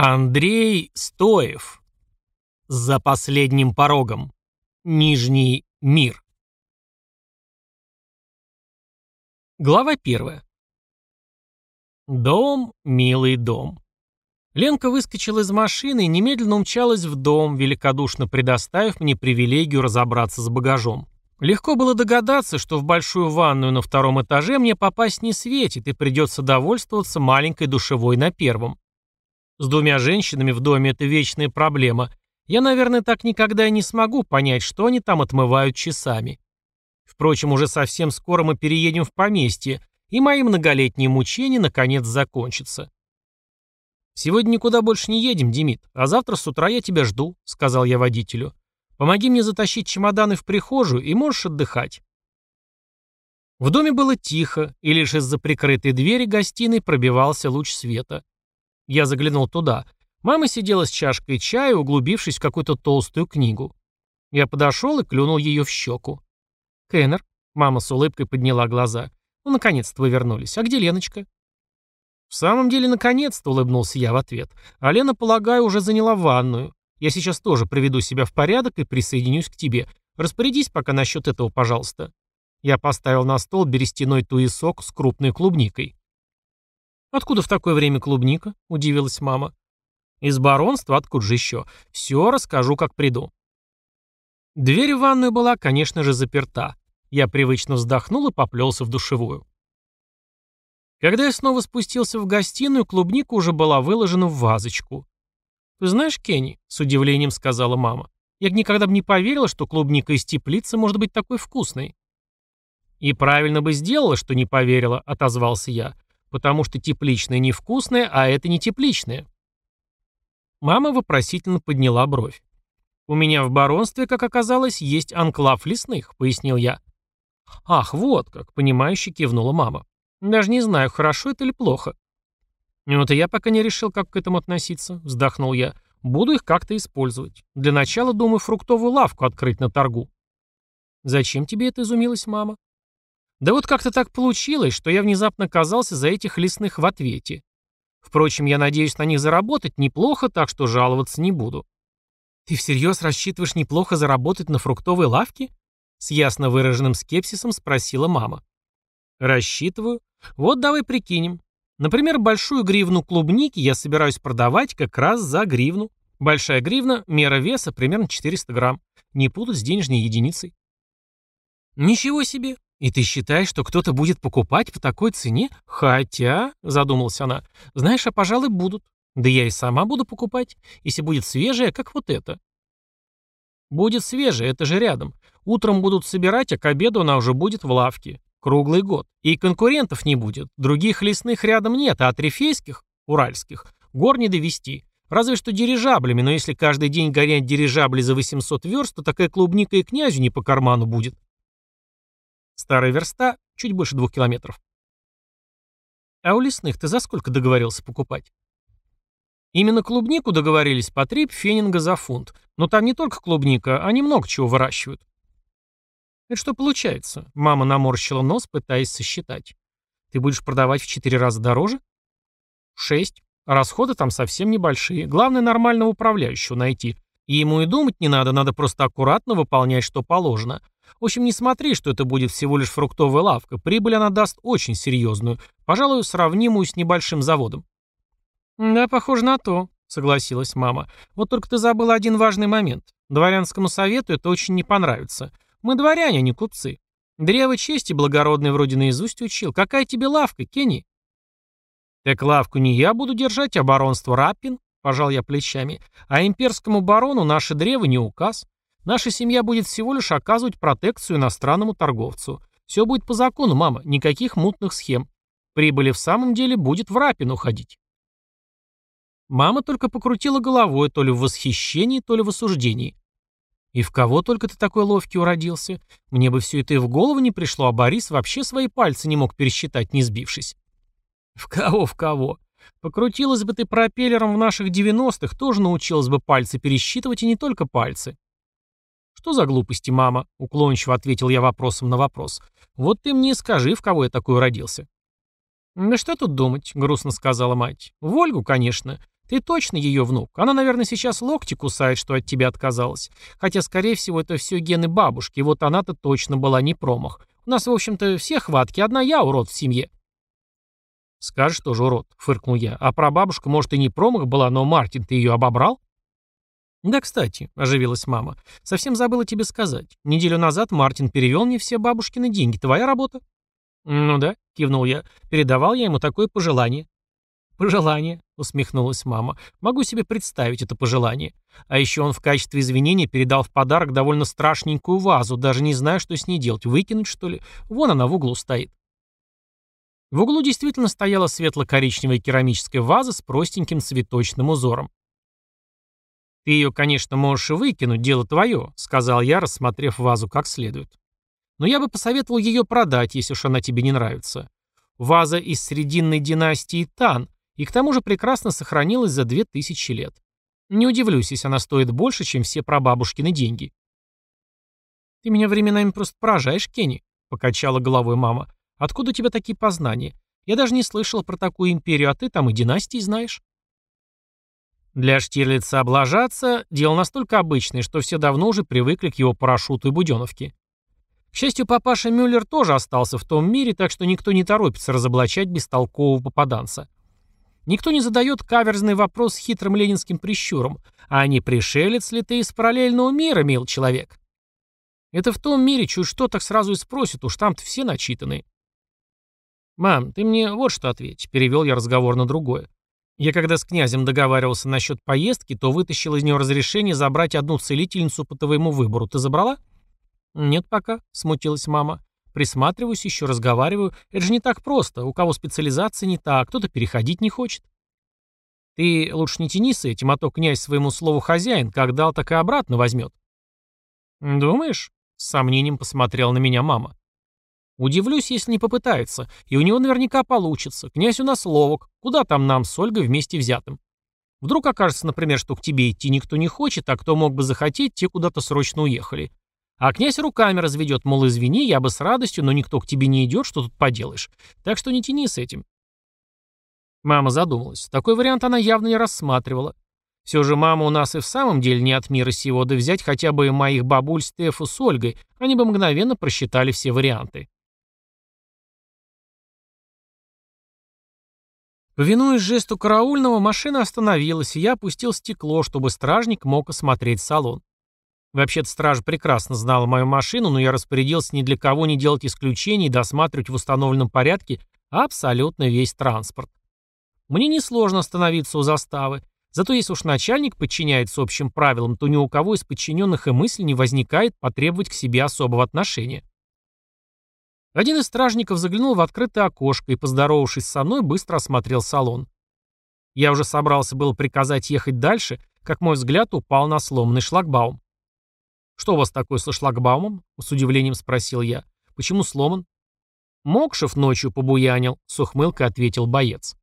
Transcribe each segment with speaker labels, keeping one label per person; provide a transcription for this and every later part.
Speaker 1: Андрей Стоев. За последним порогом. Нижний мир. Глава первая. Дом, милый дом. Ленка выскочила из машины и немедленно умчалась в дом, великодушно предоставив мне привилегию разобраться с багажом. Легко было догадаться, что в большую ванную на втором этаже мне попасть не светит и придется довольствоваться маленькой душевой на первом. С двумя женщинами в доме это вечная проблема. Я, наверное, так никогда и не смогу понять, что они там отмывают часами. Впрочем, уже совсем скоро мы переедем в поместье, и мои многолетние мучения наконец закончатся. «Сегодня никуда больше не едем, Демид, а завтра с утра я тебя жду», — сказал я водителю. «Помоги мне затащить чемоданы в прихожую, и можешь отдыхать». В доме было тихо, и лишь из-за прикрытой двери гостиной пробивался луч света. Я заглянул туда. Мама сидела с чашкой чая, углубившись в какую-то толстую книгу. Я подошел и клюнул ее в щеку. «Кеннер», — мама с улыбкой подняла глаза, — «ну, наконец-то вы вернулись. А где Леночка?» «В самом деле, наконец-то», — улыбнулся я в ответ. «А Лена, полагаю, уже заняла ванную. Я сейчас тоже приведу себя в порядок и присоединюсь к тебе. Распорядись пока насчет этого, пожалуйста». Я поставил на стол берестяной туесок с крупной клубникой. «Откуда в такое время клубника?» – удивилась мама. «Из баронства, откуда же еще? Все расскажу, как приду». Дверь в ванную была, конечно же, заперта. Я привычно вздохнул и поплелся в душевую. Когда я снова спустился в гостиную, клубника уже была выложена в вазочку. «Ты знаешь, Кенни?» — с удивлением сказала мама. «Я никогда бы не поверила, что клубника из теплицы может быть такой вкусной». «И правильно бы сделала, что не поверила», — отозвался я потому что тепличное невкусное, а это не тепличное. Мама вопросительно подняла бровь. «У меня в баронстве, как оказалось, есть анклав лесных», — пояснил я. «Ах, вот как», — понимающе кивнула мама. «Даже не знаю, хорошо это или плохо». «Вот и я пока не решил, как к этому относиться», — вздохнул я. «Буду их как-то использовать. Для начала, думаю, фруктовую лавку открыть на торгу». «Зачем тебе это?» — изумилась мама. Да вот как-то так получилось, что я внезапно оказался за этих лесных в ответе. Впрочем, я надеюсь на них заработать неплохо, так что жаловаться не буду. Ты всерьез рассчитываешь неплохо заработать на фруктовой лавке? С ясно выраженным скепсисом спросила мама. Рассчитываю. Вот давай прикинем. Например, большую гривну клубники я собираюсь продавать как раз за гривну. Большая гривна, мера веса примерно 400 грамм. Не путать с денежной единицей. Ничего себе, «И ты считаешь, что кто-то будет покупать по такой цене? Хотя...» — задумалась она. «Знаешь, а пожалуй, будут. Да я и сама буду покупать, если будет свежее, как вот это». «Будет свежее, это же рядом. Утром будут собирать, а к обеду она уже будет в лавке. Круглый год. И конкурентов не будет. Других лесных рядом нет, а от рифейских, уральских, гор не довести. Разве что дирижаблями, но если каждый день гонять дирижабли за 800 верст, то такая клубника и князю не по карману будет. Старая верста — чуть больше двух километров. А у лесных ты за сколько договорился покупать? Именно клубнику договорились по три пфенинга за фунт. Но там не только клубника, они много чего выращивают. Это что получается? Мама наморщила нос, пытаясь сосчитать. Ты будешь продавать в четыре раза дороже? Шесть. расходы там совсем небольшие. Главное нормального управляющего найти. И ему и думать не надо, надо просто аккуратно выполнять, что положено. В общем, не смотри, что это будет всего лишь фруктовая лавка. Прибыль она даст очень серьезную, пожалуй, сравнимую с небольшим заводом. «Да, похоже на то», — согласилась мама. «Вот только ты забыла один важный момент. Дворянскому совету это очень не понравится. Мы дворяне, а не купцы. Древо чести благородный вроде наизусть учил. Какая тебе лавка, Кенни?» «Так лавку не я буду держать, а баронство Раппин», — пожал я плечами. «А имперскому барону наше древо не указ. Наша семья будет всего лишь оказывать протекцию иностранному торговцу. Все будет по закону, мама, никаких мутных схем. Прибыли в самом деле будет в рапин уходить. Мама только покрутила головой, то ли в восхищении, то ли в осуждении. И в кого только ты такой ловкий уродился? Мне бы все это и в голову не пришло, а Борис вообще свои пальцы не мог пересчитать, не сбившись. В кого, в кого? Покрутилась бы ты пропеллером в наших девяностых, тоже научилась бы пальцы пересчитывать и не только пальцы. «Что за глупости, мама?» — уклончиво ответил я вопросом на вопрос. «Вот ты мне скажи, в кого я такой родился». «Да что тут думать», — грустно сказала мать. «В Ольгу, конечно. Ты точно ее внук. Она, наверное, сейчас локти кусает, что от тебя отказалась. Хотя, скорее всего, это все гены бабушки. Вот она-то точно была не промах. У нас, в общем-то, все хватки. Одна я урод в семье. Скажешь тоже урод, фыркнул я. А прабабушка, может, и не промах была, но Мартин, ты ее обобрал? Да, кстати, оживилась мама. Совсем забыла тебе сказать. Неделю назад Мартин перевел мне все бабушкины деньги. Твоя работа? Ну да, кивнул я. Передавал я ему такое пожелание. «Пожелание», — усмехнулась мама. «Могу себе представить это пожелание. А еще он в качестве извинения передал в подарок довольно страшненькую вазу, даже не знаю, что с ней делать. Выкинуть, что ли? Вон она в углу стоит». В углу действительно стояла светло-коричневая керамическая ваза с простеньким цветочным узором. «Ты ее, конечно, можешь и выкинуть, дело твое», — сказал я, рассмотрев вазу как следует. «Но я бы посоветовал ее продать, если уж она тебе не нравится. Ваза из срединной династии Тан, и к тому же прекрасно сохранилась за две тысячи лет. Не удивлюсь, если она стоит больше, чем все прабабушкины деньги. «Ты меня временами просто поражаешь, Кенни», — покачала головой мама. «Откуда у тебя такие познания? Я даже не слышала про такую империю, а ты там и династии знаешь». Для Штирлица облажаться – дело настолько обычное, что все давно уже привыкли к его парашюту и буденовке. К счастью, папаша Мюллер тоже остался в том мире, так что никто не торопится разоблачать бестолкового попаданца. Никто не задает каверзный вопрос с хитрым ленинским прищуром. А не пришелец ли ты из параллельного мира, мил человек? Это в том мире чуть что так сразу и спросят, уж там-то все начитаны. «Мам, ты мне вот что ответь», — перевел я разговор на другое. Я когда с князем договаривался насчет поездки, то вытащил из него разрешение забрать одну целительницу по твоему выбору. Ты забрала? Нет пока, смутилась мама. Присматриваюсь, еще разговариваю. Это же не так просто. У кого специализация не та, а кто-то переходить не хочет. Ты лучше не тяни с этим, а то князь своему слову хозяин, как дал, так и обратно возьмет. Думаешь? С сомнением посмотрела на меня мама. Удивлюсь, если не попытается. И у него наверняка получится. Князь у нас ловок. Куда там нам с Ольгой вместе взятым? Вдруг окажется, например, что к тебе идти никто не хочет, а кто мог бы захотеть, те куда-то срочно уехали. А князь руками разведет, мол, извини, я бы с радостью, но никто к тебе не идет, что тут поделаешь. Так что не тяни с этим. Мама задумалась. Такой вариант она явно не рассматривала. Все же мама у нас и в самом деле не от мира сего, да взять хотя бы моих бабуль Стефу с Ольгой, они бы мгновенно просчитали все варианты. Повинуясь жесту караульного, машина остановилась, и я опустил стекло, чтобы стражник мог осмотреть салон. Вообще-то стража прекрасно знала мою машину, но я распорядился ни для кого не делать исключений и досматривать в установленном порядке абсолютно весь транспорт. Мне несложно остановиться у заставы, зато если уж начальник подчиняется общим правилам, то ни у кого из подчиненных и мысли не возникает потребовать к себе особого отношения. Один из стражников заглянул в открытое окошко и, поздоровавшись со мной, быстро осмотрел салон. Я уже собрался было приказать ехать дальше, как мой взгляд упал на сломанный шлагбаум. «Что у вас такое со шлагбаумом?» — с удивлением спросил я. «Почему сломан?» «Мокшев ночью побуянил», — с ухмылкой ответил боец.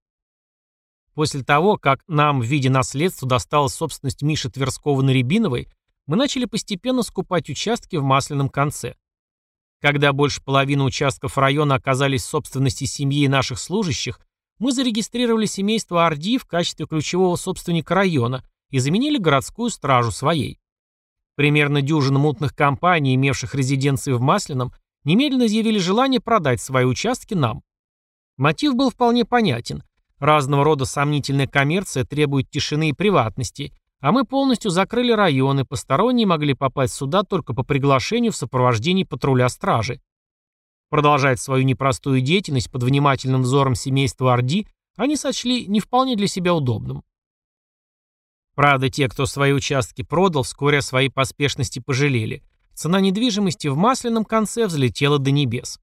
Speaker 1: После того, как нам в виде наследства досталась собственность Миши Тверского на Рябиновой, мы начали постепенно скупать участки в Масляном конце. Когда больше половины участков района оказались в собственности семьи и наших служащих, мы зарегистрировали семейство Орди в качестве ключевого собственника района и заменили городскую стражу своей. Примерно дюжина мутных компаний, имевших резиденции в Масляном, немедленно изъявили желание продать свои участки нам. Мотив был вполне понятен. Разного рода сомнительная коммерция требует тишины и приватности, а мы полностью закрыли районы, посторонние могли попасть сюда только по приглашению в сопровождении патруля стражи. Продолжать свою непростую деятельность под внимательным взором семейства Орди они сочли не вполне для себя удобным. Правда, те, кто свои участки продал, вскоре о своей поспешности пожалели. Цена недвижимости в масляном конце взлетела до небес.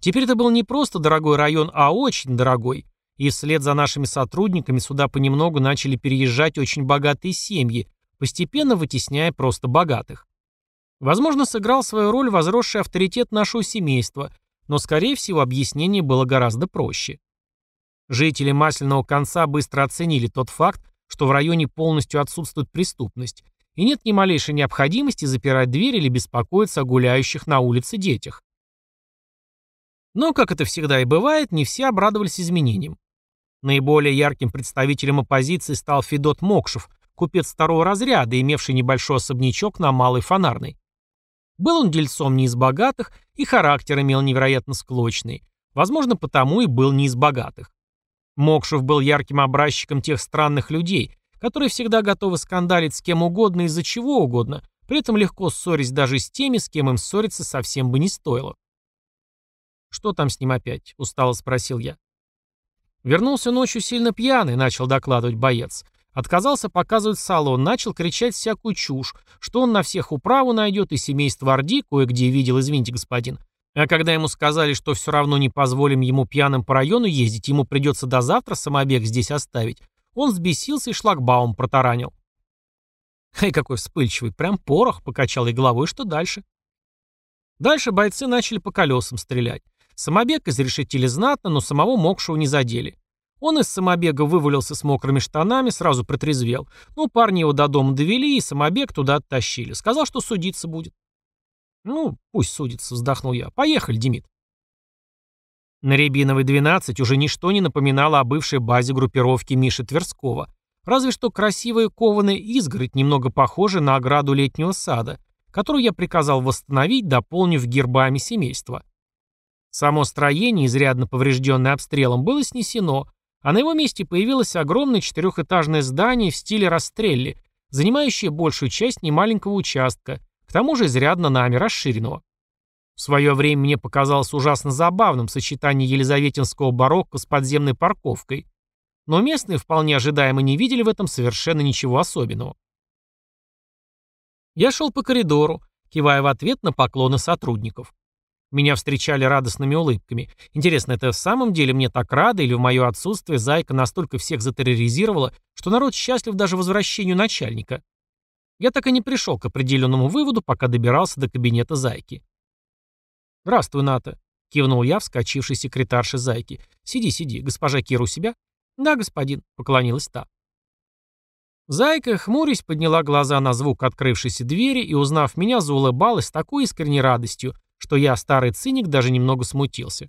Speaker 1: Теперь это был не просто дорогой район, а очень дорогой. И вслед за нашими сотрудниками сюда понемногу начали переезжать очень богатые семьи, постепенно вытесняя просто богатых. Возможно, сыграл свою роль возросший авторитет нашего семейства, но, скорее всего, объяснение было гораздо проще. Жители Масляного конца быстро оценили тот факт, что в районе полностью отсутствует преступность, и нет ни малейшей необходимости запирать дверь или беспокоиться о гуляющих на улице детях. Но, как это всегда и бывает, не все обрадовались изменениям. Наиболее ярким представителем оппозиции стал Федот Мокшев, купец второго разряда, имевший небольшой особнячок на Малой Фонарной. Был он дельцом не из богатых и характер имел невероятно склочный. Возможно, потому и был не из богатых. Мокшев был ярким образчиком тех странных людей, которые всегда готовы скандалить с кем угодно из-за чего угодно, при этом легко ссорясь даже с теми, с кем им ссориться совсем бы не стоило. «Что там с ним опять?» – устало спросил я. Вернулся ночью сильно пьяный, начал докладывать боец. Отказался показывать салон, начал кричать всякую чушь, что он на всех управу найдет и семейство Орди кое-где видел, извините, господин. А когда ему сказали, что все равно не позволим ему пьяным по району ездить, ему придется до завтра самобег здесь оставить, он взбесился и шлагбаум протаранил. Эй, какой вспыльчивый, прям порох, покачал и головой, что дальше? Дальше бойцы начали по колесам стрелять. Самобег изрешетили знатно, но самого Мокшего не задели. Он из самобега вывалился с мокрыми штанами, сразу протрезвел. Ну, парни его до дома довели и самобег туда оттащили. Сказал, что судиться будет. Ну, пусть судится, вздохнул я. Поехали, Демид. На Рябиновой 12 уже ничто не напоминало о бывшей базе группировки Миши Тверского. Разве что красивая кованая изгородь, немного похожая на ограду летнего сада, которую я приказал восстановить, дополнив гербами семейства. Само строение, изрядно поврежденное обстрелом, было снесено, а на его месте появилось огромное четырехэтажное здание в стиле Растрелли, занимающее большую часть немаленького участка, к тому же изрядно нами расширенного. В свое время мне показалось ужасно забавным сочетание елизаветинского барокко с подземной парковкой, но местные вполне ожидаемо не видели в этом совершенно ничего особенного. Я шел по коридору, кивая в ответ на поклоны сотрудников. Меня встречали радостными улыбками. Интересно, это в самом деле мне так рада или в мое отсутствие Зайка настолько всех затерроризировала, что народ счастлив даже возвращению начальника? Я так и не пришел к определенному выводу, пока добирался до кабинета Зайки. «Здравствуй, Ната», — кивнул я, вскочивший секретарши Зайки. «Сиди, сиди. Госпожа Кира у себя?» «Да, господин», — поклонилась та. Зайка, хмурясь, подняла глаза на звук открывшейся двери и, узнав меня, заулыбалась с такой искренней радостью, что я, старый циник, даже немного смутился.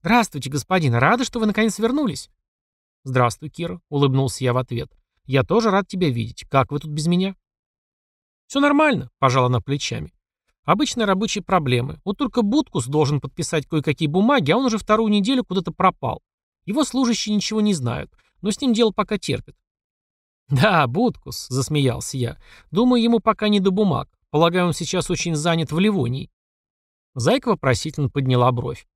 Speaker 1: «Здравствуйте, господин, рада, что вы наконец вернулись». «Здравствуй, Кира», — улыбнулся я в ответ. «Я тоже рад тебя видеть. Как вы тут без меня?» «Все нормально», — пожала она плечами. «Обычные рабочие проблемы. Вот только Будкус должен подписать кое-какие бумаги, а он уже вторую неделю куда-то пропал. Его служащие ничего не знают, но с ним дело пока терпит». «Да, Будкус», — засмеялся я. «Думаю, ему пока не до бумаг. Полагаю, он сейчас очень занят в Ливонии. Зайка вопросительно подняла бровь.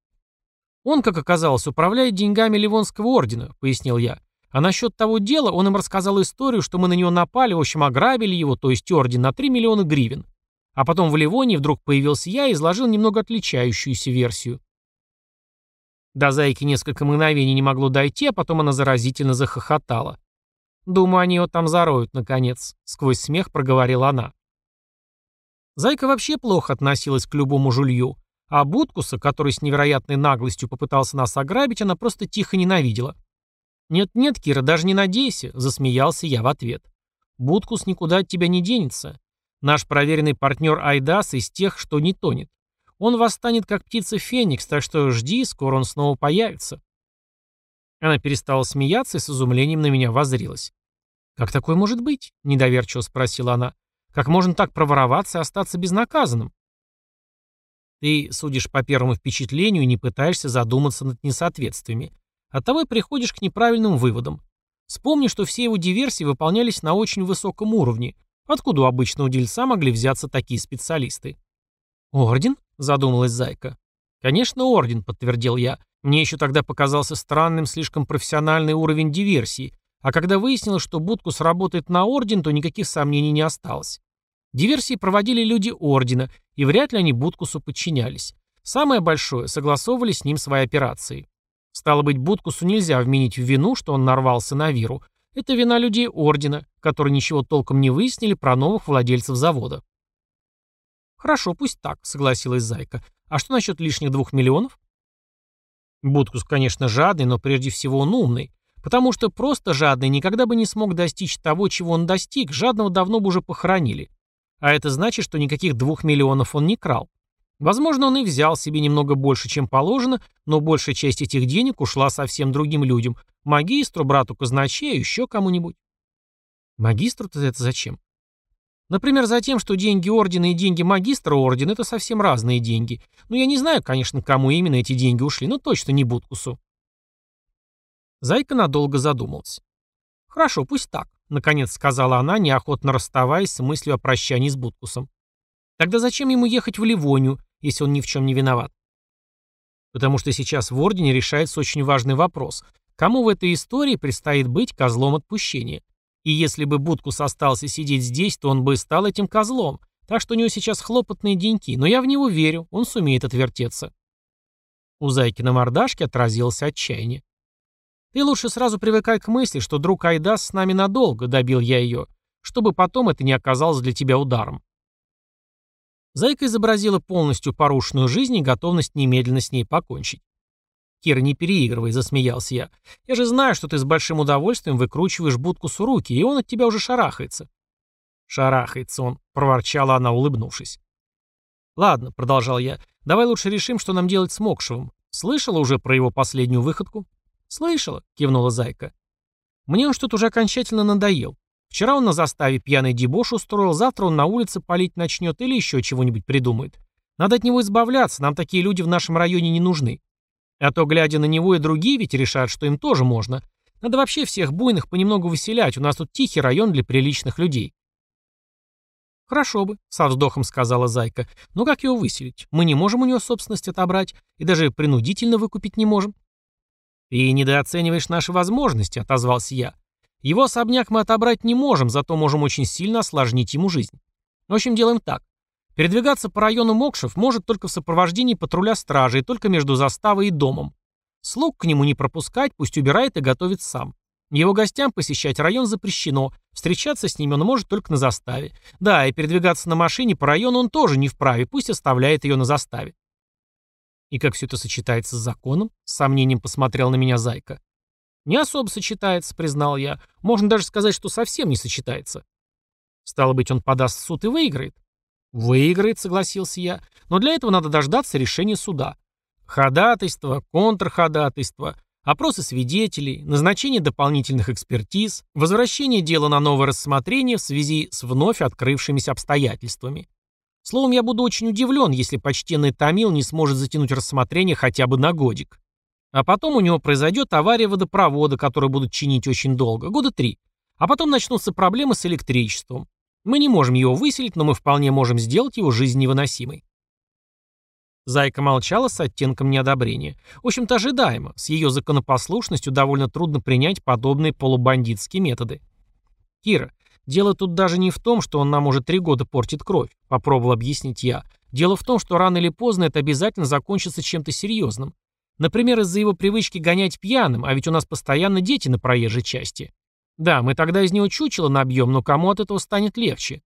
Speaker 1: «Он, как оказалось, управляет деньгами Ливонского ордена», — пояснил я. «А насчет того дела он им рассказал историю, что мы на него напали, в общем, ограбили его, то есть орден, на 3 миллиона гривен. А потом в Ливонии вдруг появился я и изложил немного отличающуюся версию». До Зайки несколько мгновений не могло дойти, а потом она заразительно захохотала. «Думаю, они его там зароют, наконец», — сквозь смех проговорила она. Зайка вообще плохо относилась к любому жулью, а Буткуса, который с невероятной наглостью попытался нас ограбить, она просто тихо ненавидела. «Нет-нет, Кира, даже не надейся», — засмеялся я в ответ. «Буткус никуда от тебя не денется. Наш проверенный партнер Айдас из тех, что не тонет. Он восстанет, как птица Феникс, так что жди, скоро он снова появится». Она перестала смеяться и с изумлением на меня воззрилась. «Как такое может быть?» — недоверчиво спросила она. Как можно так провороваться и остаться безнаказанным? Ты судишь по первому впечатлению и не пытаешься задуматься над несоответствиями. Оттого и приходишь к неправильным выводам. Вспомни, что все его диверсии выполнялись на очень высоком уровне. Откуда у обычного дельца могли взяться такие специалисты? «Орден?» – задумалась Зайка. «Конечно, орден», – подтвердил я. Мне еще тогда показался странным слишком профессиональный уровень диверсии, а когда выяснилось, что Будкус работает на Орден, то никаких сомнений не осталось. Диверсии проводили люди Ордена, и вряд ли они Будкусу подчинялись. Самое большое, согласовывали с ним свои операции. Стало быть, Будкусу нельзя вменить в вину, что он нарвался на Виру. Это вина людей Ордена, которые ничего толком не выяснили про новых владельцев завода. «Хорошо, пусть так», — согласилась Зайка. «А что насчет лишних двух миллионов?» Будкус, конечно, жадный, но прежде всего он умный. Потому что просто жадный никогда бы не смог достичь того, чего он достиг, жадного давно бы уже похоронили. А это значит, что никаких двух миллионов он не крал. Возможно, он и взял себе немного больше, чем положено, но большая часть этих денег ушла совсем другим людям. Магистру, брату казначею, еще кому-нибудь. Магистру-то это зачем? Например, за тем, что деньги ордена и деньги магистра ордена – это совсем разные деньги. Ну, я не знаю, конечно, кому именно эти деньги ушли, но точно не Буткусу. Зайка надолго задумалась. «Хорошо, пусть так», — наконец сказала она, неохотно расставаясь с мыслью о прощании с Буткусом. «Тогда зачем ему ехать в Ливонию, если он ни в чем не виноват?» «Потому что сейчас в Ордене решается очень важный вопрос. Кому в этой истории предстоит быть козлом отпущения? И если бы Будкус остался сидеть здесь, то он бы стал этим козлом. Так что у него сейчас хлопотные деньки, но я в него верю, он сумеет отвертеться. У Зайки на мордашке отразилось отчаяние. «Ты лучше сразу привыкай к мысли, что друг Айдас с нами надолго», — добил я ее, «чтобы потом это не оказалось для тебя ударом». Зайка изобразила полностью порушенную жизнь и готовность немедленно с ней покончить. «Кира, не переигрывай», — засмеялся я. «Я же знаю, что ты с большим удовольствием выкручиваешь будку с руки, и он от тебя уже шарахается». «Шарахается он», — проворчала она, улыбнувшись. «Ладно», — продолжал я, — «давай лучше решим, что нам делать с Мокшевым. Слышала уже про его последнюю выходку?» «Слышала», — кивнула Зайка. «Мне он что-то уже окончательно надоел. Вчера он на заставе пьяный дебош устроил, завтра он на улице палить начнет или еще чего-нибудь придумает. Надо от него избавляться, нам такие люди в нашем районе не нужны. А то, глядя на него, и другие ведь решат, что им тоже можно. Надо вообще всех буйных понемногу выселять, у нас тут тихий район для приличных людей. «Хорошо бы», — со вздохом сказала Зайка. «Но как его выселить? Мы не можем у него собственность отобрать, и даже принудительно выкупить не можем». «Ты недооцениваешь наши возможности», — отозвался я. «Его особняк мы отобрать не можем, зато можем очень сильно осложнить ему жизнь. В общем, делаем так. Передвигаться по району Мокшев может только в сопровождении патруля стражи и только между заставой и домом. Слуг к нему не пропускать, пусть убирает и готовит сам. Его гостям посещать район запрещено, встречаться с ними он может только на заставе. Да, и передвигаться на машине по району он тоже не вправе, пусть оставляет ее на заставе. И как все это сочетается с законом? С сомнением посмотрел на меня Зайка. Не особо сочетается, признал я. Можно даже сказать, что совсем не сочетается. Стало быть, он подаст в суд и выиграет. «Выиграет», — согласился я, — «но для этого надо дождаться решения суда. Ходатайство, контрходатайство, опросы свидетелей, назначение дополнительных экспертиз, возвращение дела на новое рассмотрение в связи с вновь открывшимися обстоятельствами. Словом, я буду очень удивлен, если почтенный Томил не сможет затянуть рассмотрение хотя бы на годик. А потом у него произойдет авария водопровода, которую будут чинить очень долго, года три. А потом начнутся проблемы с электричеством. Мы не можем его выселить, но мы вполне можем сделать его жизнь невыносимой. Зайка молчала с оттенком неодобрения. В общем-то, ожидаемо. С ее законопослушностью довольно трудно принять подобные полубандитские методы. «Кира, дело тут даже не в том, что он нам уже три года портит кровь», — попробовал объяснить я. «Дело в том, что рано или поздно это обязательно закончится чем-то серьезным. Например, из-за его привычки гонять пьяным, а ведь у нас постоянно дети на проезжей части. Да, мы тогда из него чучело набьем, но кому от этого станет легче?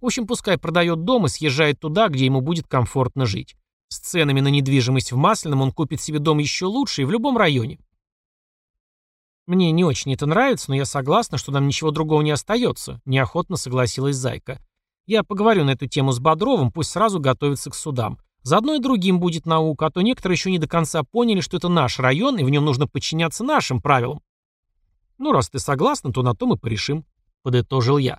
Speaker 1: В общем, пускай продает дом и съезжает туда, где ему будет комфортно жить. С ценами на недвижимость в Масляном он купит себе дом еще лучше и в любом районе. Мне не очень это нравится, но я согласна, что нам ничего другого не остается, неохотно согласилась Зайка. Я поговорю на эту тему с Бодровым, пусть сразу готовится к судам. Заодно и другим будет наука, а то некоторые еще не до конца поняли, что это наш район, и в нем нужно подчиняться нашим правилам. «Ну, раз ты согласна, то на том и порешим», — подытожил я.